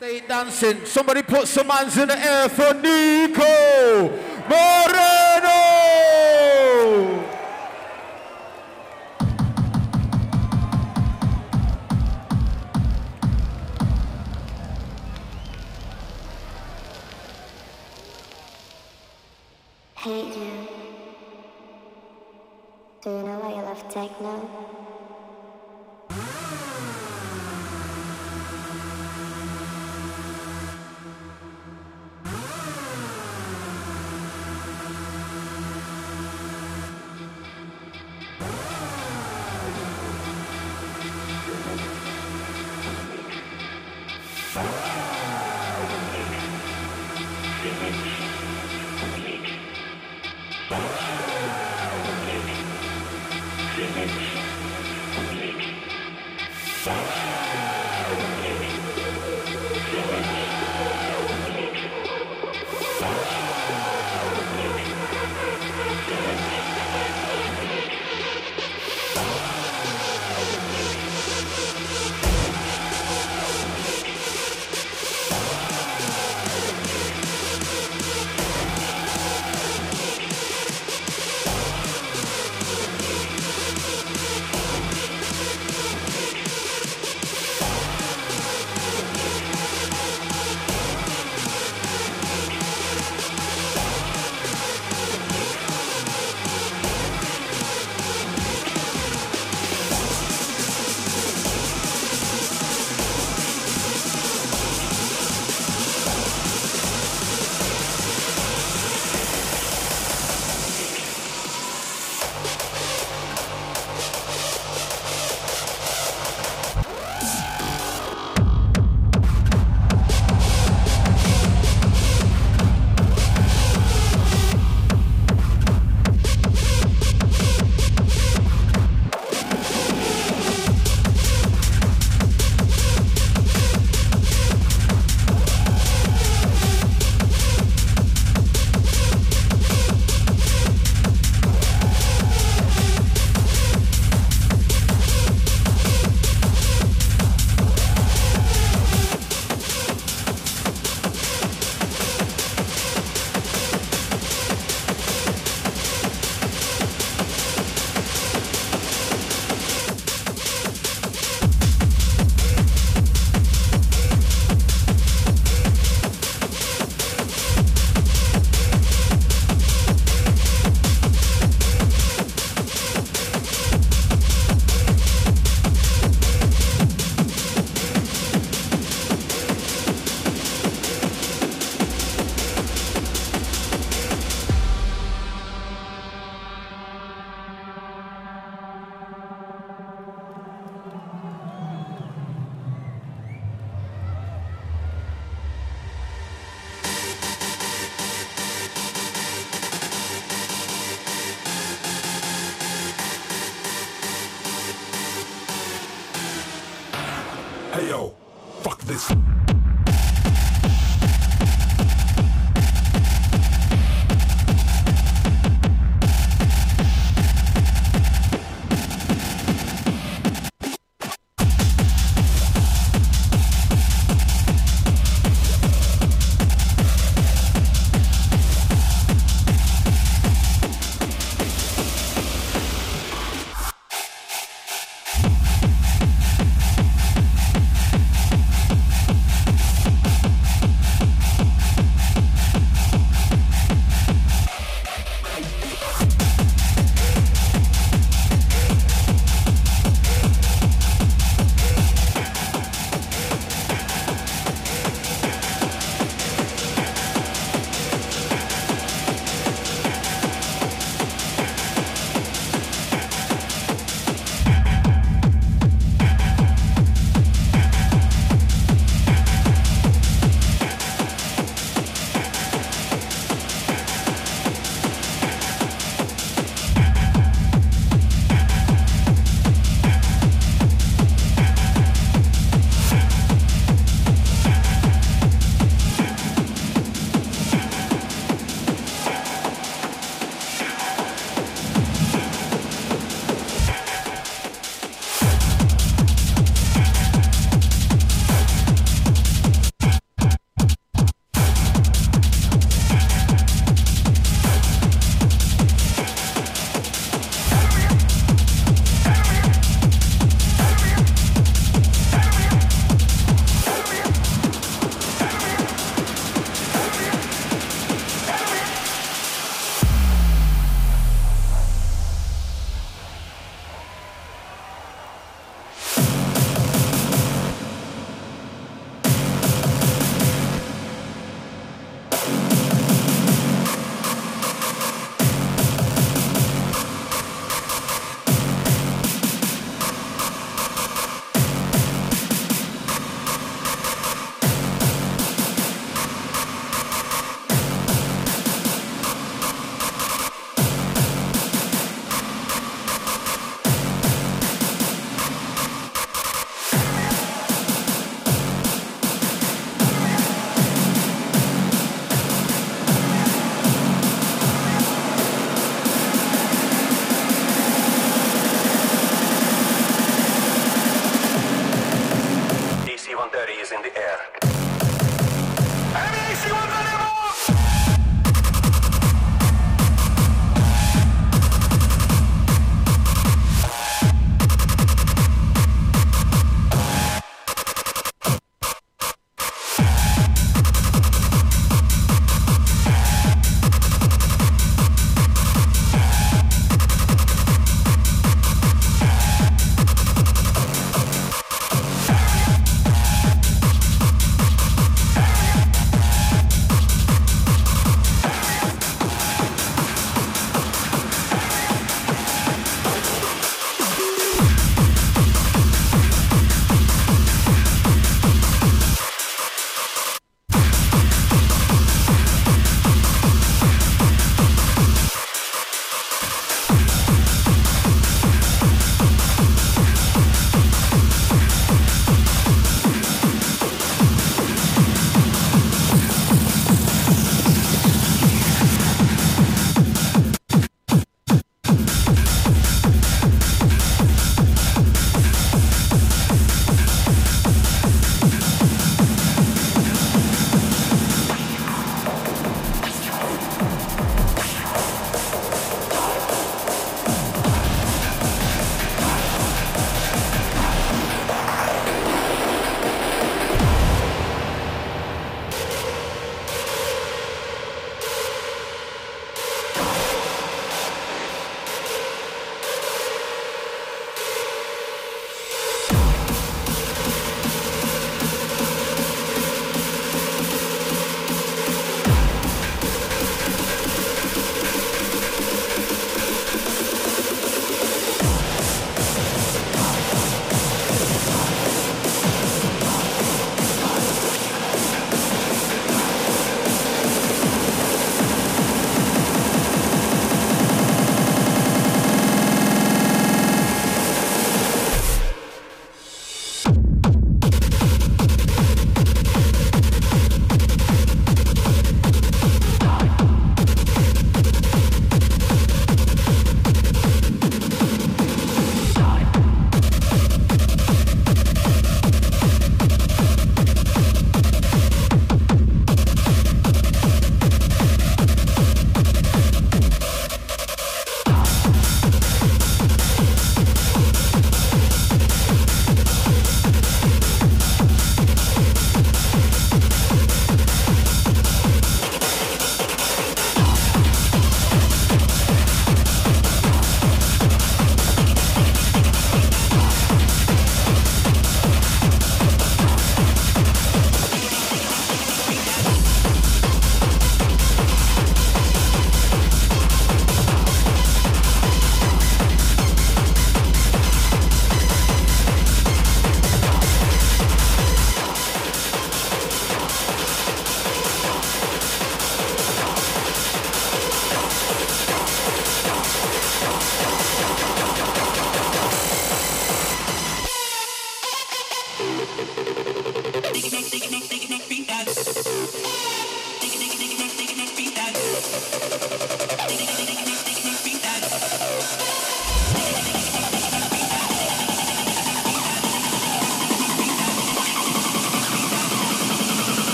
Stay dancing. Somebody put some hands in the air for Nico Moreno.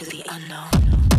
To the unknown.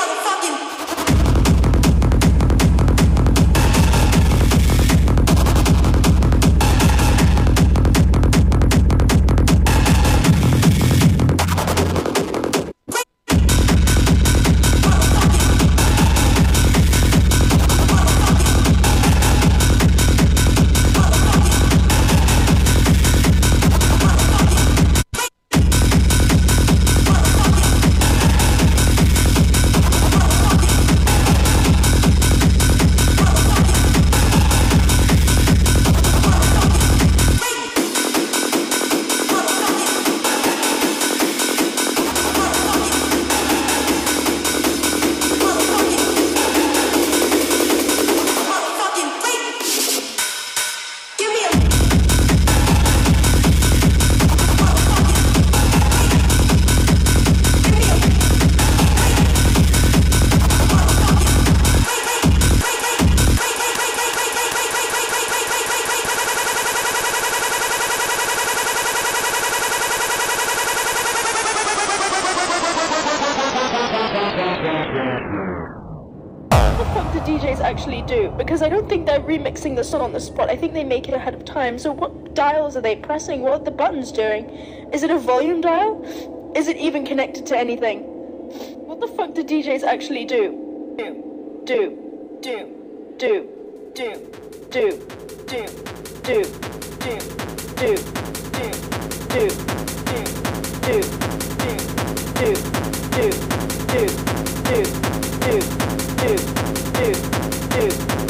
motherfucking remixing the song on the spot. I think they make it ahead of time. So what dials are they pressing? What are the buttons doing? Is it a volume dial? Is it even connected to anything? What the fuck do DJs actually do? Do, do, do, do, do, do? Do, do, do, do, do, do, do, do, do, do, do, do, do, do, do, do, do,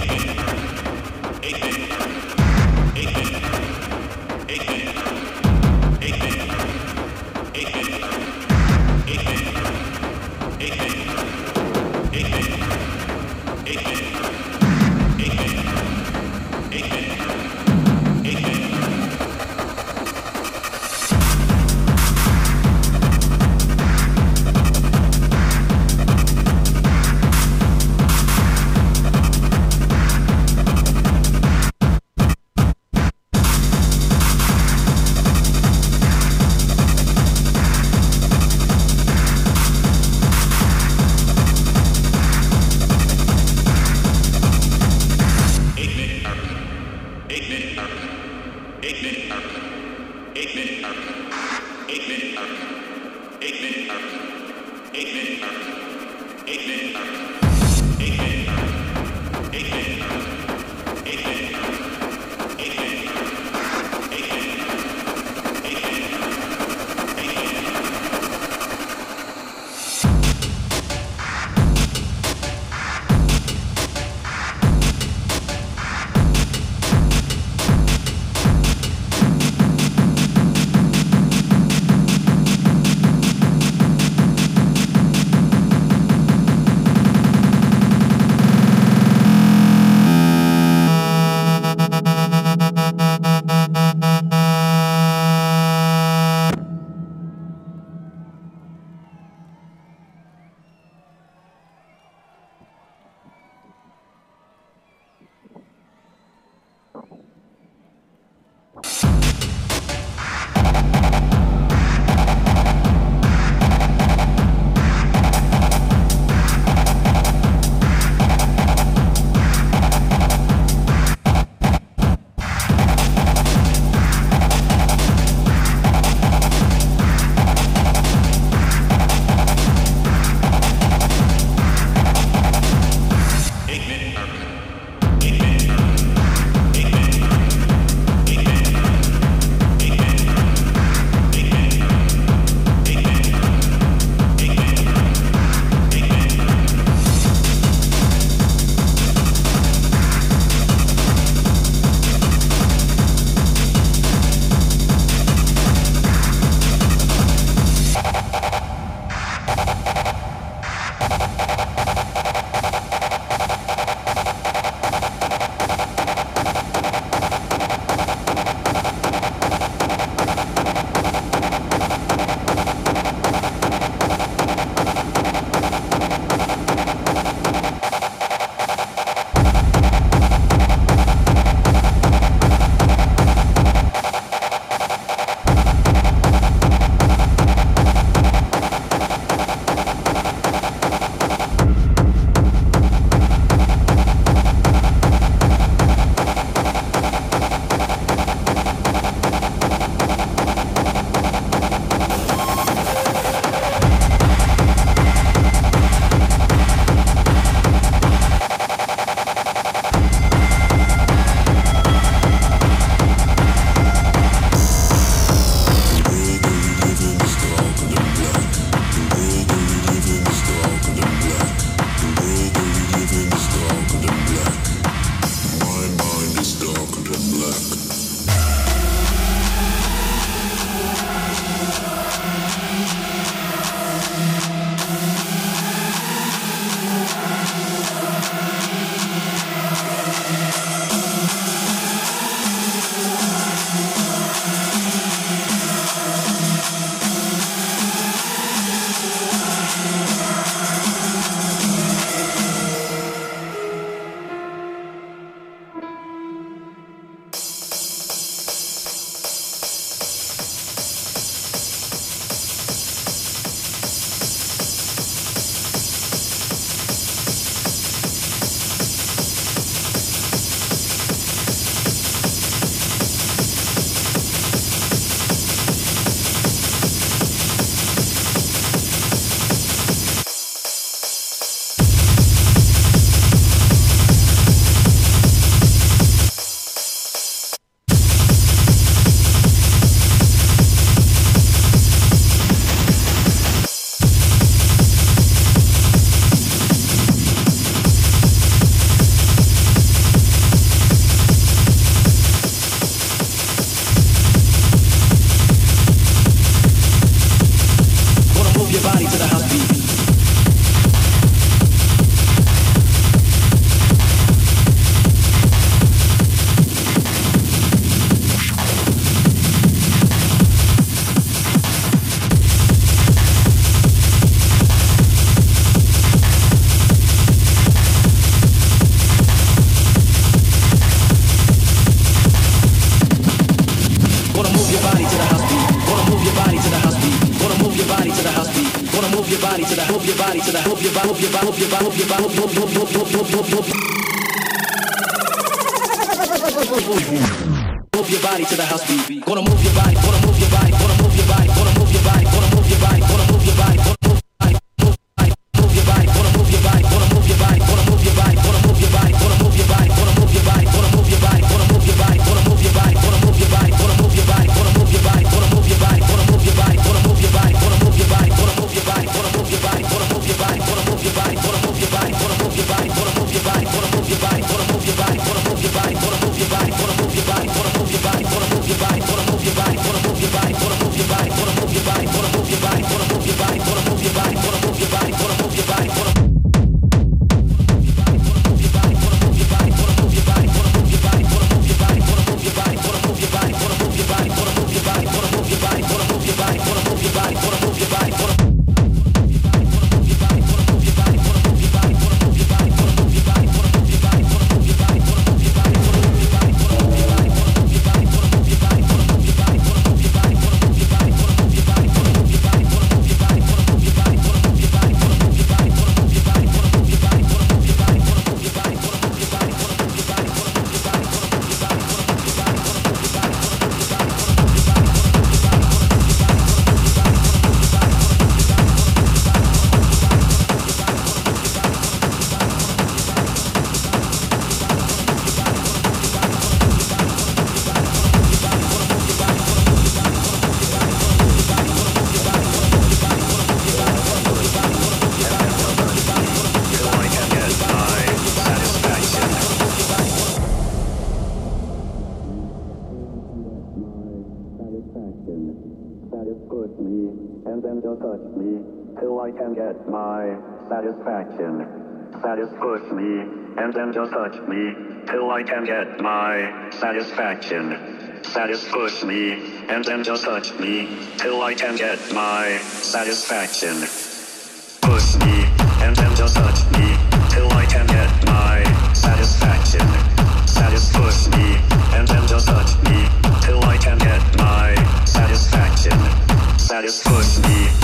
Amen. body to the hope your body to the hope your body hope your body hope your body hope your body hope hope hope hope hope hope hope Move your body to the house beat. Gonna move your body, gonna move your body, gonna move your body, gonna move your body, gonna move your body, gonna move your body, gonna move your body. and get my satisfaction. Satisfy push me, and then just touch me, till I can get my satisfaction. Satisfy push me, and then just touch me, till I can get my satisfaction. Push me, and then just touch me, till I can get my satisfaction. Satis push me, and then just touch me, till I can get my satisfaction. Satisfy push me.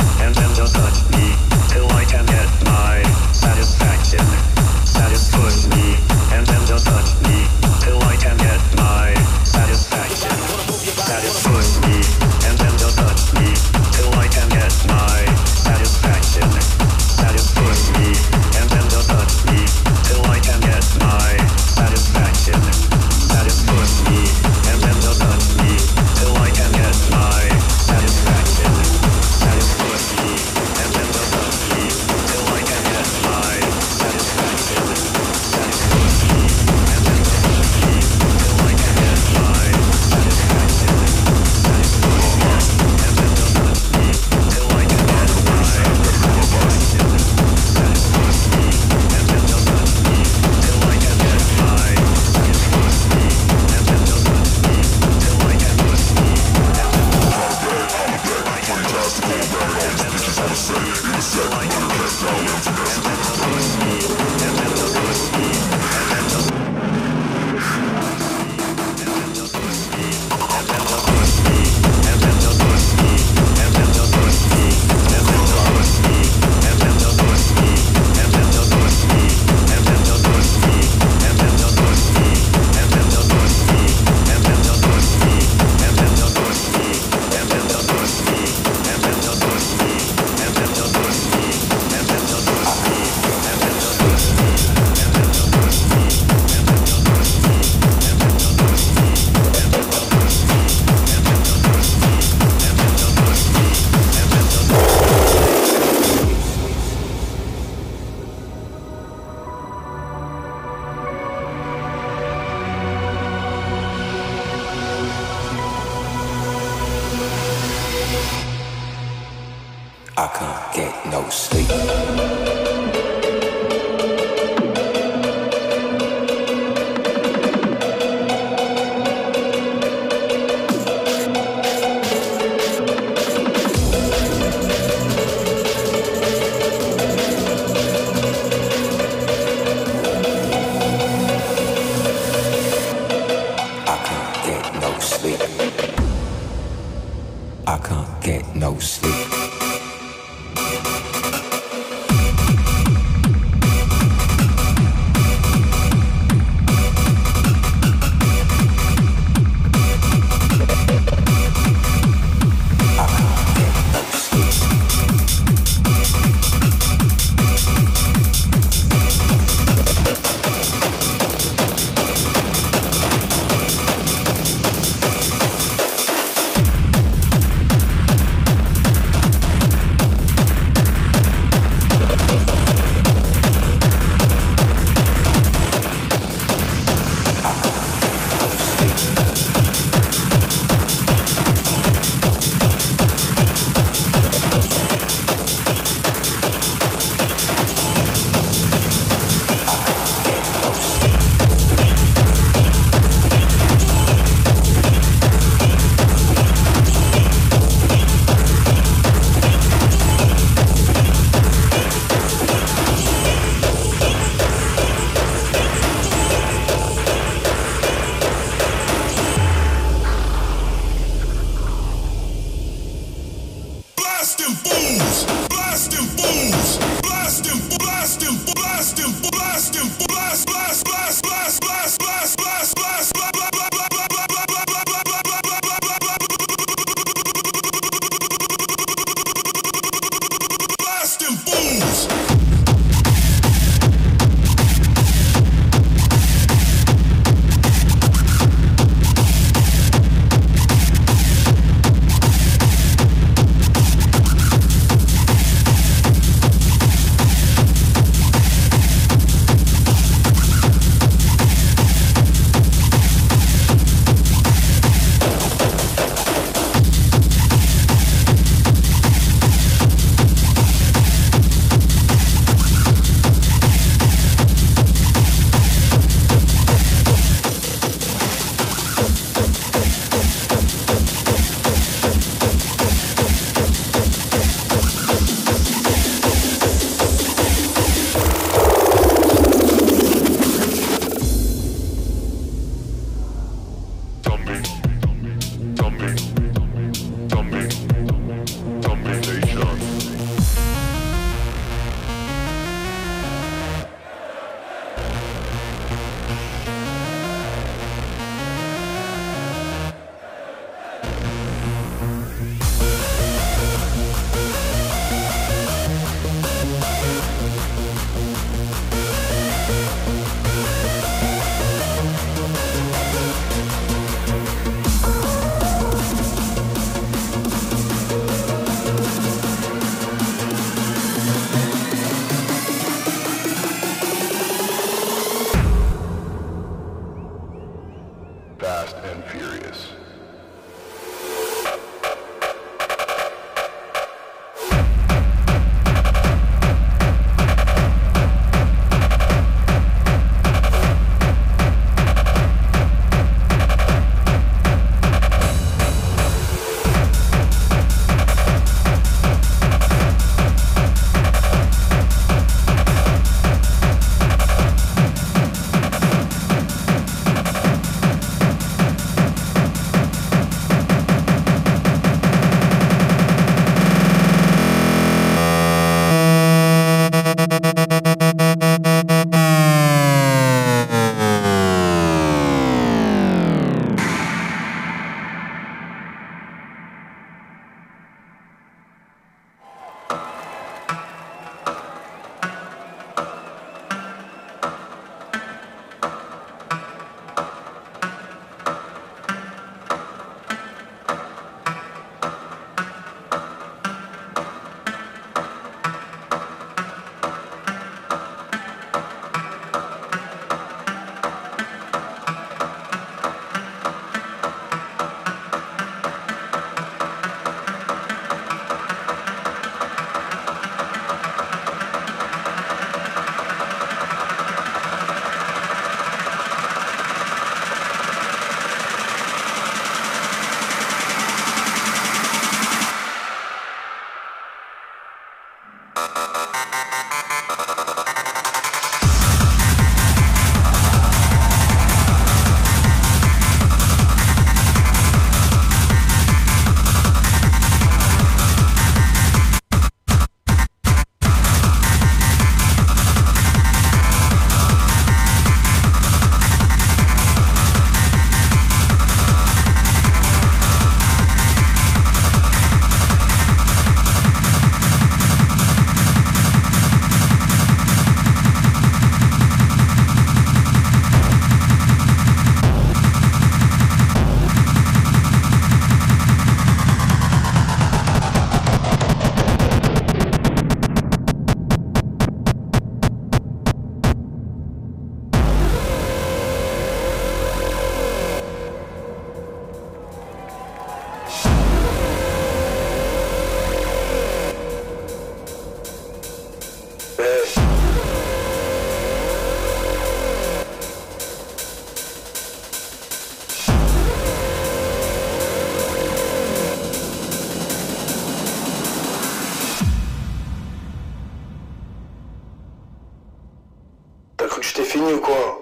Que je t'ai fini ou quoi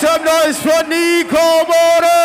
some noise for Nico Moreno!